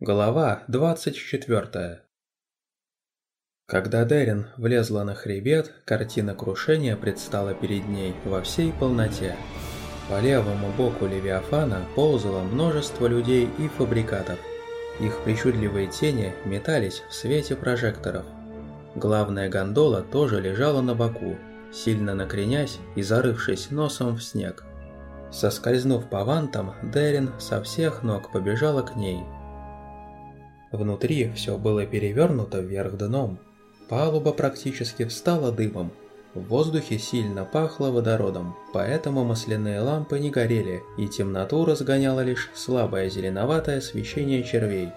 Глава 24 Когда Дерин влезла на хребет, картина крушения предстала перед ней во всей полноте. По левому боку Левиафана ползало множество людей и фабрикатов. Их причудливые тени метались в свете прожекторов. Главная гондола тоже лежала на боку, сильно накренясь и зарывшись носом в снег. Соскользнув по вантам, Дерин со всех ног побежала к ней – Внутри все было перевернуто вверх дном. Палуба практически встала дымом. В воздухе сильно пахло водородом, поэтому масляные лампы не горели, и темноту разгоняло лишь слабое зеленоватое свечение червей.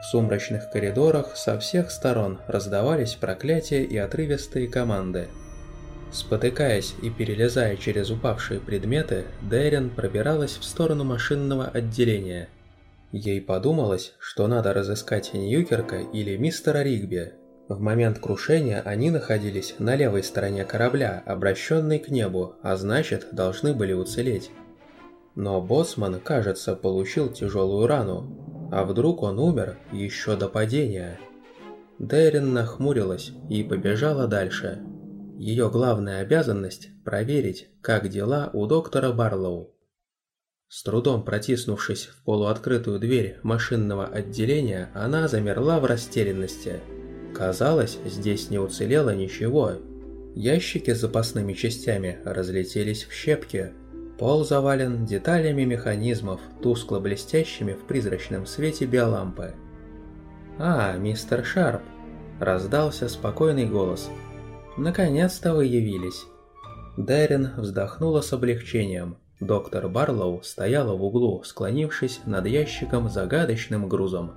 В сумрачных коридорах со всех сторон раздавались проклятия и отрывистые команды. Спотыкаясь и перелезая через упавшие предметы, Дэрин пробиралась в сторону машинного отделения – Ей подумалось, что надо разыскать Ньюкерка или мистера Ригби. В момент крушения они находились на левой стороне корабля, обращенной к небу, а значит, должны были уцелеть. Но Боссман, кажется, получил тяжелую рану. А вдруг он умер еще до падения? Дэрин нахмурилась и побежала дальше. Ее главная обязанность – проверить, как дела у доктора Барлоу. С трудом протиснувшись в полуоткрытую дверь машинного отделения, она замерла в растерянности. Казалось, здесь не уцелело ничего. Ящики с запасными частями разлетелись в щепки. Пол завален деталями механизмов, тускло блестящими в призрачном свете биолампы. «А, мистер Шарп!» – раздался спокойный голос. «Наконец-то вы явились!» Дэрин вздохнула с облегчением – Доктор Барлоу стояла в углу, склонившись над ящиком загадочным грузом.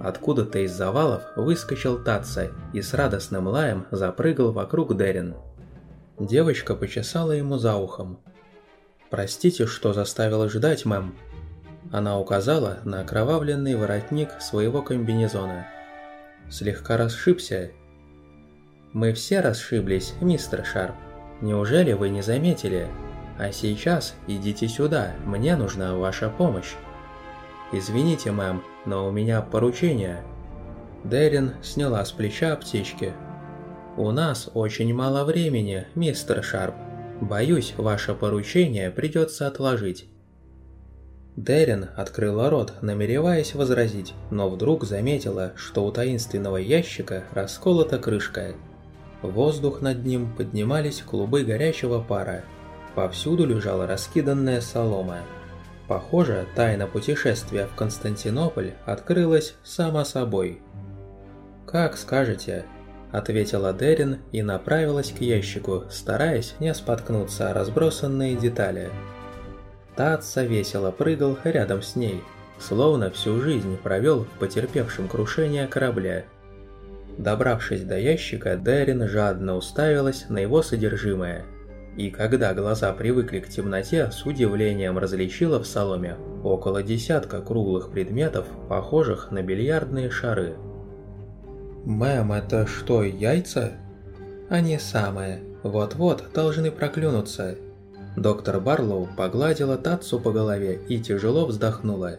Откуда-то из завалов выскочил Татца и с радостным лаем запрыгал вокруг Дерин. Девочка почесала ему за ухом. «Простите, что заставила ждать, мэм». Она указала на окровавленный воротник своего комбинезона. Слегка расшибся. «Мы все расшиблись, мистер Шарп. Неужели вы не заметили?» А сейчас идите сюда, мне нужна ваша помощь. Извините, мэм, но у меня поручение. Дерин сняла с плеча аптечки. У нас очень мало времени, мистер Шарп. Боюсь, ваше поручение придется отложить. Дерин открыла рот, намереваясь возразить, но вдруг заметила, что у таинственного ящика расколота крышка. Воздух над ним поднимались клубы горячего пара, Повсюду лежала раскиданная солома. Похоже, тайна путешествия в Константинополь открылась сама собой. «Как скажете», – ответила Дерин и направилась к ящику, стараясь не споткнуться о разбросанные детали. Татца весело прыгал рядом с ней, словно всю жизнь провел в потерпевшем крушение корабле. Добравшись до ящика, Дерин жадно уставилась на его содержимое – и когда глаза привыкли к темноте, с удивлением различила в соломе около десятка круглых предметов, похожих на бильярдные шары. «Мэм, это что, яйца?» «Они самые. Вот-вот должны проклюнуться». Доктор Барлоу погладила Татсу по голове и тяжело вздохнула.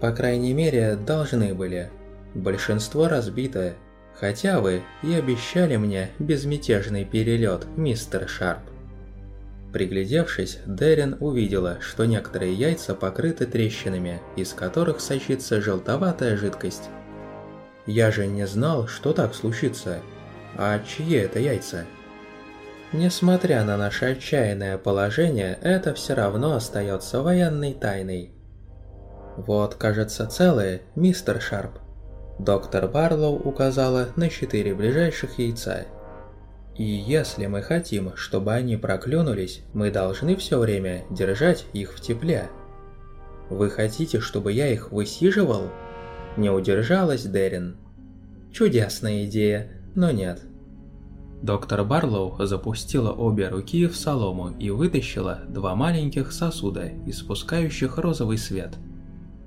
«По крайней мере, должны были. Большинство разбито. Хотя вы и обещали мне безмятежный перелет, мистер Шарп». Приглядевшись, Дерин увидела, что некоторые яйца покрыты трещинами, из которых сочится желтоватая жидкость. «Я же не знал, что так случится. А чьи это яйца?» Несмотря на наше отчаянное положение, это все равно остается военной тайной. Вот, кажется, целые, мистер Шарп. Доктор Барлоу указала на четыре ближайших яйца – и если мы хотим, чтобы они проклюнулись, мы должны все время держать их в тепле. Вы хотите, чтобы я их высиживал? Не удержалась Дерин. Чудесная идея, но нет. Доктор Барлоу запустила обе руки в солому и вытащила два маленьких сосуда, испускающих розовый свет –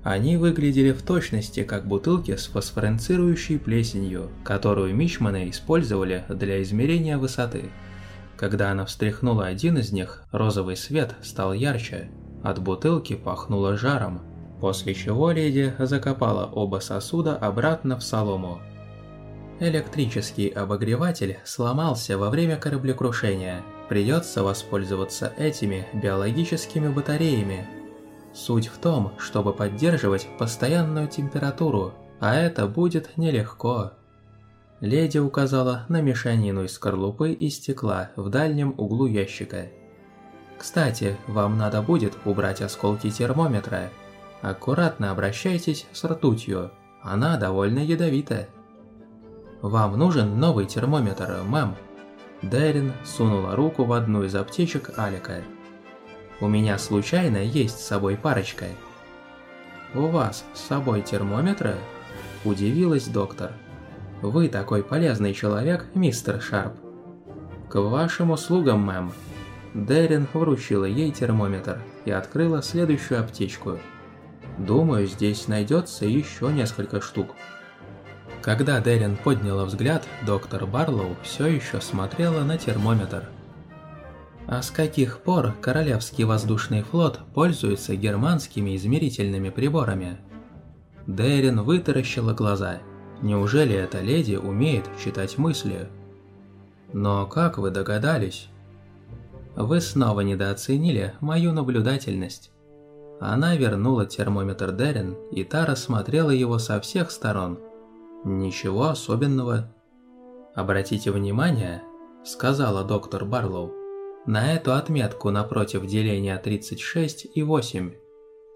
они выглядели в точности как бутылки с фосфоренцирующей плесенью, которую мичманы использовали для измерения высоты. Когда она встряхнула один из них, розовый свет стал ярче, от бутылки пахнуло жаром. после чего леди закопала оба сосуда обратно в солому. Электрический обогреватель сломался во время кораблекрушения. Придется воспользоваться этими биологическими батареями. Суть в том, чтобы поддерживать постоянную температуру, а это будет нелегко. Леди указала на мешанину из скорлупы и стекла в дальнем углу ящика. Кстати, вам надо будет убрать осколки термометра. Аккуратно обращайтесь с ртутью, она довольно ядовита. Вам нужен новый термометр, мэм. Дэрин сунула руку в одну из аптечек Алика. У меня случайно есть с собой парочка. У вас с собой термометры? Удивилась доктор. Вы такой полезный человек, мистер Шарп. К вашим услугам, мэм. Дэрин вручила ей термометр и открыла следующую аптечку. Думаю, здесь найдется еще несколько штук. Когда Дэрин подняла взгляд, доктор Барлоу все еще смотрела на термометр. А с каких пор Королевский воздушный флот пользуется германскими измерительными приборами? Дэрин вытаращила глаза – Неужели эта леди умеет читать мысли? Но как вы догадались? Вы снова недооценили мою наблюдательность. Она вернула термометр Дерин, и та рассмотрела его со всех сторон. Ничего особенного. «Обратите внимание», — сказала доктор Барлоу, «на эту отметку напротив деления 36 и 8.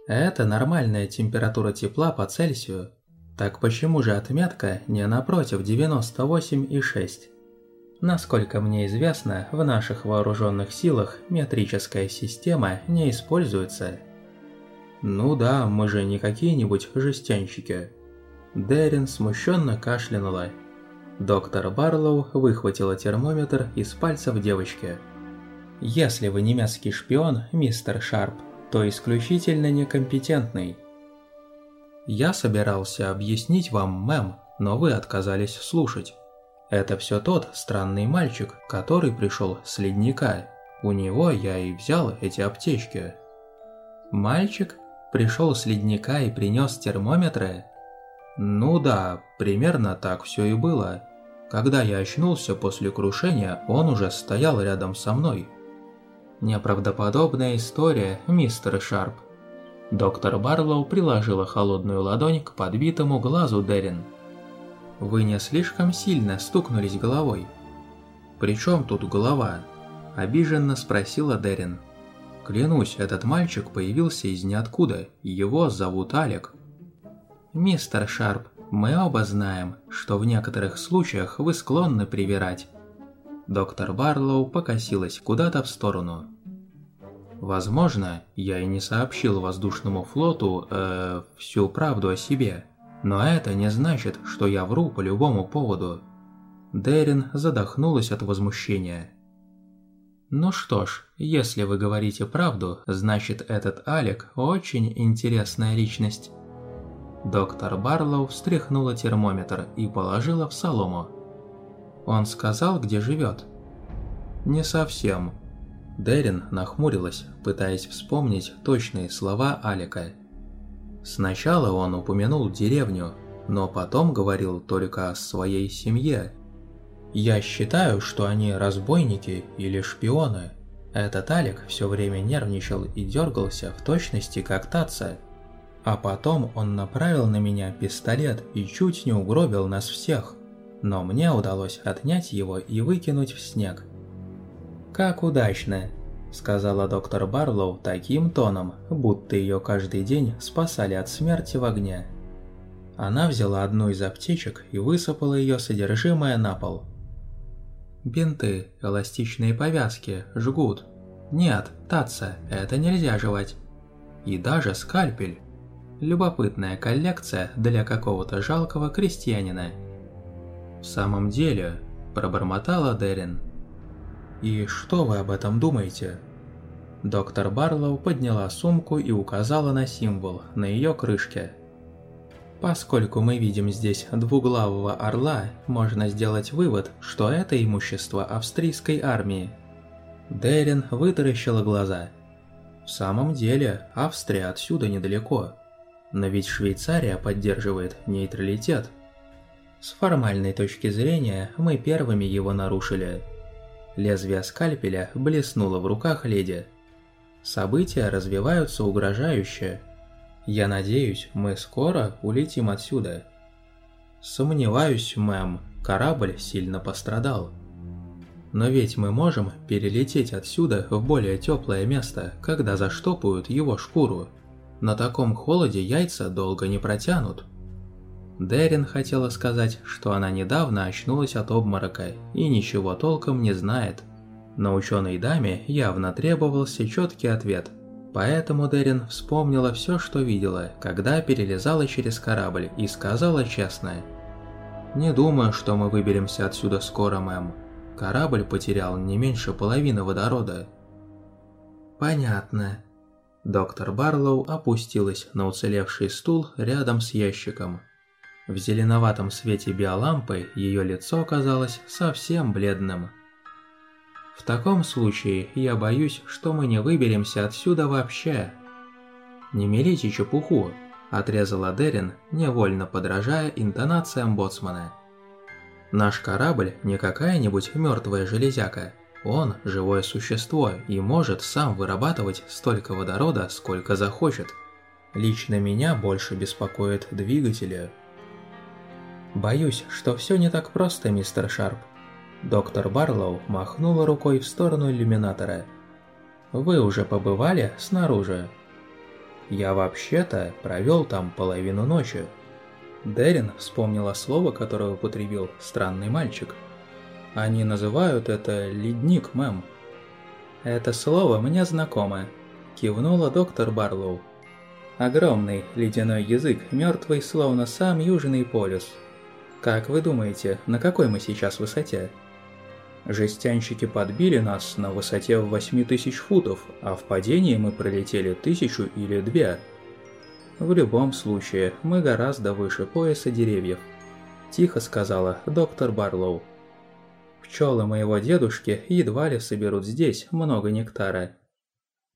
Это нормальная температура тепла по Цельсию, так почему же отметка не напротив 98,6? Насколько мне известно, в наших вооруженных силах метрическая система не используется. Ну да, мы же не какие-нибудь жестянщики. Дерин смущенно кашлянула. Доктор Барлоу выхватила термометр из пальцев девочки. «Если вы немецкий шпион, мистер Шарп, то исключительно некомпетентный. Я собирался объяснить вам, мэм, но вы отказались слушать. Это все тот странный мальчик, который пришел с ледника. У него я и взял эти аптечки. Мальчик пришел с ледника и принес термометры? Ну да, примерно так все и было. Когда я очнулся после крушения, он уже стоял рядом со мной. Неправдоподобная история, мистер Шарп. Доктор Барлоу приложила холодную ладонь к подбитому глазу Дерин. «Вы не слишком сильно стукнулись головой?» «При чем тут голова?» – обиженно спросила Дерин. «Клянусь, этот мальчик появился из ниоткуда, его зовут Алек». «Мистер Шарп, мы оба знаем, что в некоторых случаях вы склонны привирать». Доктор Барлоу покосилась куда-то в сторону. Возможно, я и не сообщил воздушному флоту э, всю правду о себе, но это не значит, что я вру по любому поводу. Дерин задохнулась от возмущения. Ну что ж, если вы говорите правду, значит этот Алек очень интересная личность. Доктор Барлоу встряхнула термометр и положила в солому. Он сказал, где живет. Не совсем. Дерин нахмурилась, пытаясь вспомнить точные слова Алика. Сначала он упомянул деревню, но потом говорил только о своей семье. «Я считаю, что они разбойники или шпионы». Этот Алик все время нервничал и дергался в точности как таца. А потом он направил на меня пистолет и чуть не угробил нас всех. Но мне удалось отнять его и выкинуть в снег. «Как удачно!» – сказала доктор Барлоу таким тоном, будто ее каждый день спасали от смерти в огне. Она взяла одну из аптечек и высыпала ее содержимое на пол. «Бинты, эластичные повязки, жгут. Нет, таца, это нельзя жевать. И даже скальпель. Любопытная коллекция для какого-то жалкого крестьянина». «В самом деле», – пробормотала Дерин, – «И что вы об этом думаете?» Доктор Барлоу подняла сумку и указала на символ на ее крышке. Поскольку мы видим здесь двуглавого орла, можно сделать вывод, что это имущество австрийской армии. Дерин вытаращила глаза. В самом деле, Австрия отсюда недалеко. Но ведь Швейцария поддерживает нейтралитет. С формальной точки зрения мы первыми его нарушили. Лезвие скальпеля блеснуло в руках леди. События развиваются угрожающе. Я надеюсь, мы скоро улетим отсюда. Сомневаюсь, мэм, корабль сильно пострадал. Но ведь мы можем перелететь отсюда в более теплое место, когда заштопают его шкуру. На таком холоде яйца долго не протянут. Дерин хотела сказать, что она недавно очнулась от обморока и ничего толком не знает. Но ученой даме явно требовался четкий ответ. Поэтому Дерин вспомнила все, что видела, когда перелезала через корабль и сказала честно. «Не думаю, что мы выберемся отсюда скоро, мэм. Корабль потерял не меньше половины водорода». «Понятно». Доктор Барлоу опустилась на уцелевший стул рядом с ящиком. В зеленоватом свете биолампы ее лицо казалось совсем бледным. В таком случае я боюсь, что мы не выберемся отсюда вообще. Не мелите чепуху, отрезала Дерин, невольно подражая интонациям боцмана. Наш корабль не какая-нибудь мертвая железяка. Он – живое существо и может сам вырабатывать столько водорода, сколько захочет. Лично меня больше беспокоит двигатели, «Боюсь, что все не так просто, мистер Шарп». Доктор Барлоу махнула рукой в сторону иллюминатора. «Вы уже побывали снаружи?» «Я вообще-то провел там половину ночи». Дерин вспомнила слово, которое употребил странный мальчик. «Они называют это ледник, мэм». «Это слово мне знакомо», – кивнула доктор Барлоу. Огромный ледяной язык, мертвый, словно сам Южный полюс, как вы думаете, на какой мы сейчас высоте? Жестянщики подбили нас на высоте в 8000 футов, а в падении мы пролетели тысячу или две. В любом случае, мы гораздо выше пояса деревьев. Тихо сказала доктор Барлоу. Пчелы моего дедушки едва ли соберут здесь много нектара.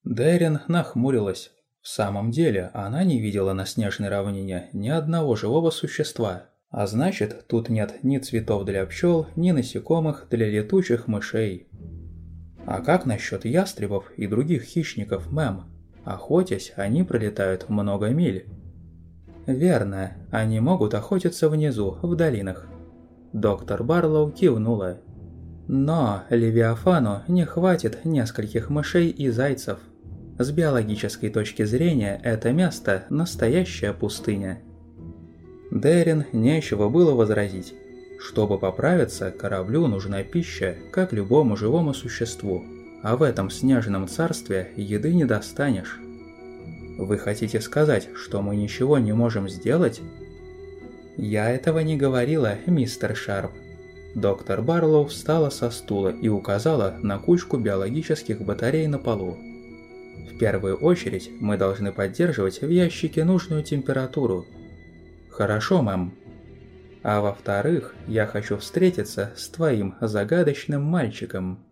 Дэрин нахмурилась. В самом деле, она не видела на снежной равнине ни одного живого существа, а значит, тут нет ни цветов для пчел, ни насекомых для летучих мышей. А как насчет ястребов и других хищников, мэм? Охотясь, они пролетают много миль. Верно, они могут охотиться внизу, в долинах. Доктор Барлоу кивнула. Но Левиафану не хватит нескольких мышей и зайцев. С биологической точки зрения это место – настоящая пустыня. Дерин нечего было возразить. Чтобы поправиться, кораблю нужна пища, как любому живому существу, а в этом снежном царстве еды не достанешь. Вы хотите сказать, что мы ничего не можем сделать? Я этого не говорила, мистер Шарп. Доктор Барлоу встала со стула и указала на кучку биологических батарей на полу. В первую очередь мы должны поддерживать в ящике нужную температуру, «Хорошо, мэм. А во-вторых, я хочу встретиться с твоим загадочным мальчиком».